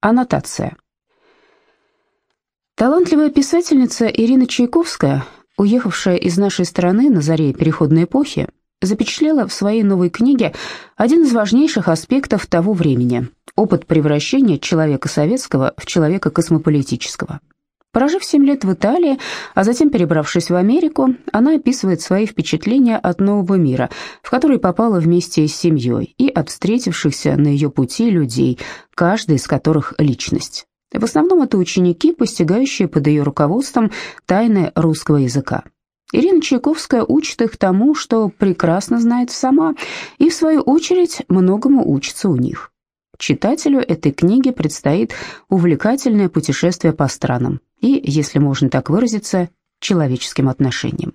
Аннотация. Талантливая писательница Ирина Чайковская, уехавшая из нашей страны на заре переходной эпохи, запечатлела в своей новой книге один из важнейших аспектов того времени – опыт превращения человека советского в человека космополитического. Прожив 7 лет в Италии, а затем перебравшись в Америку, она описывает свои впечатления от нового мира, в который попала вместе с семьей, и от встретившихся на ее пути людей, каждый из которых – личность. В основном это ученики, постигающие под ее руководством тайны русского языка. Ирина Чайковская учит их тому, что прекрасно знает сама, и, в свою очередь, многому учится у них. Читателю этой книги предстоит увлекательное путешествие по странам и, если можно так выразиться, человеческим отношениям.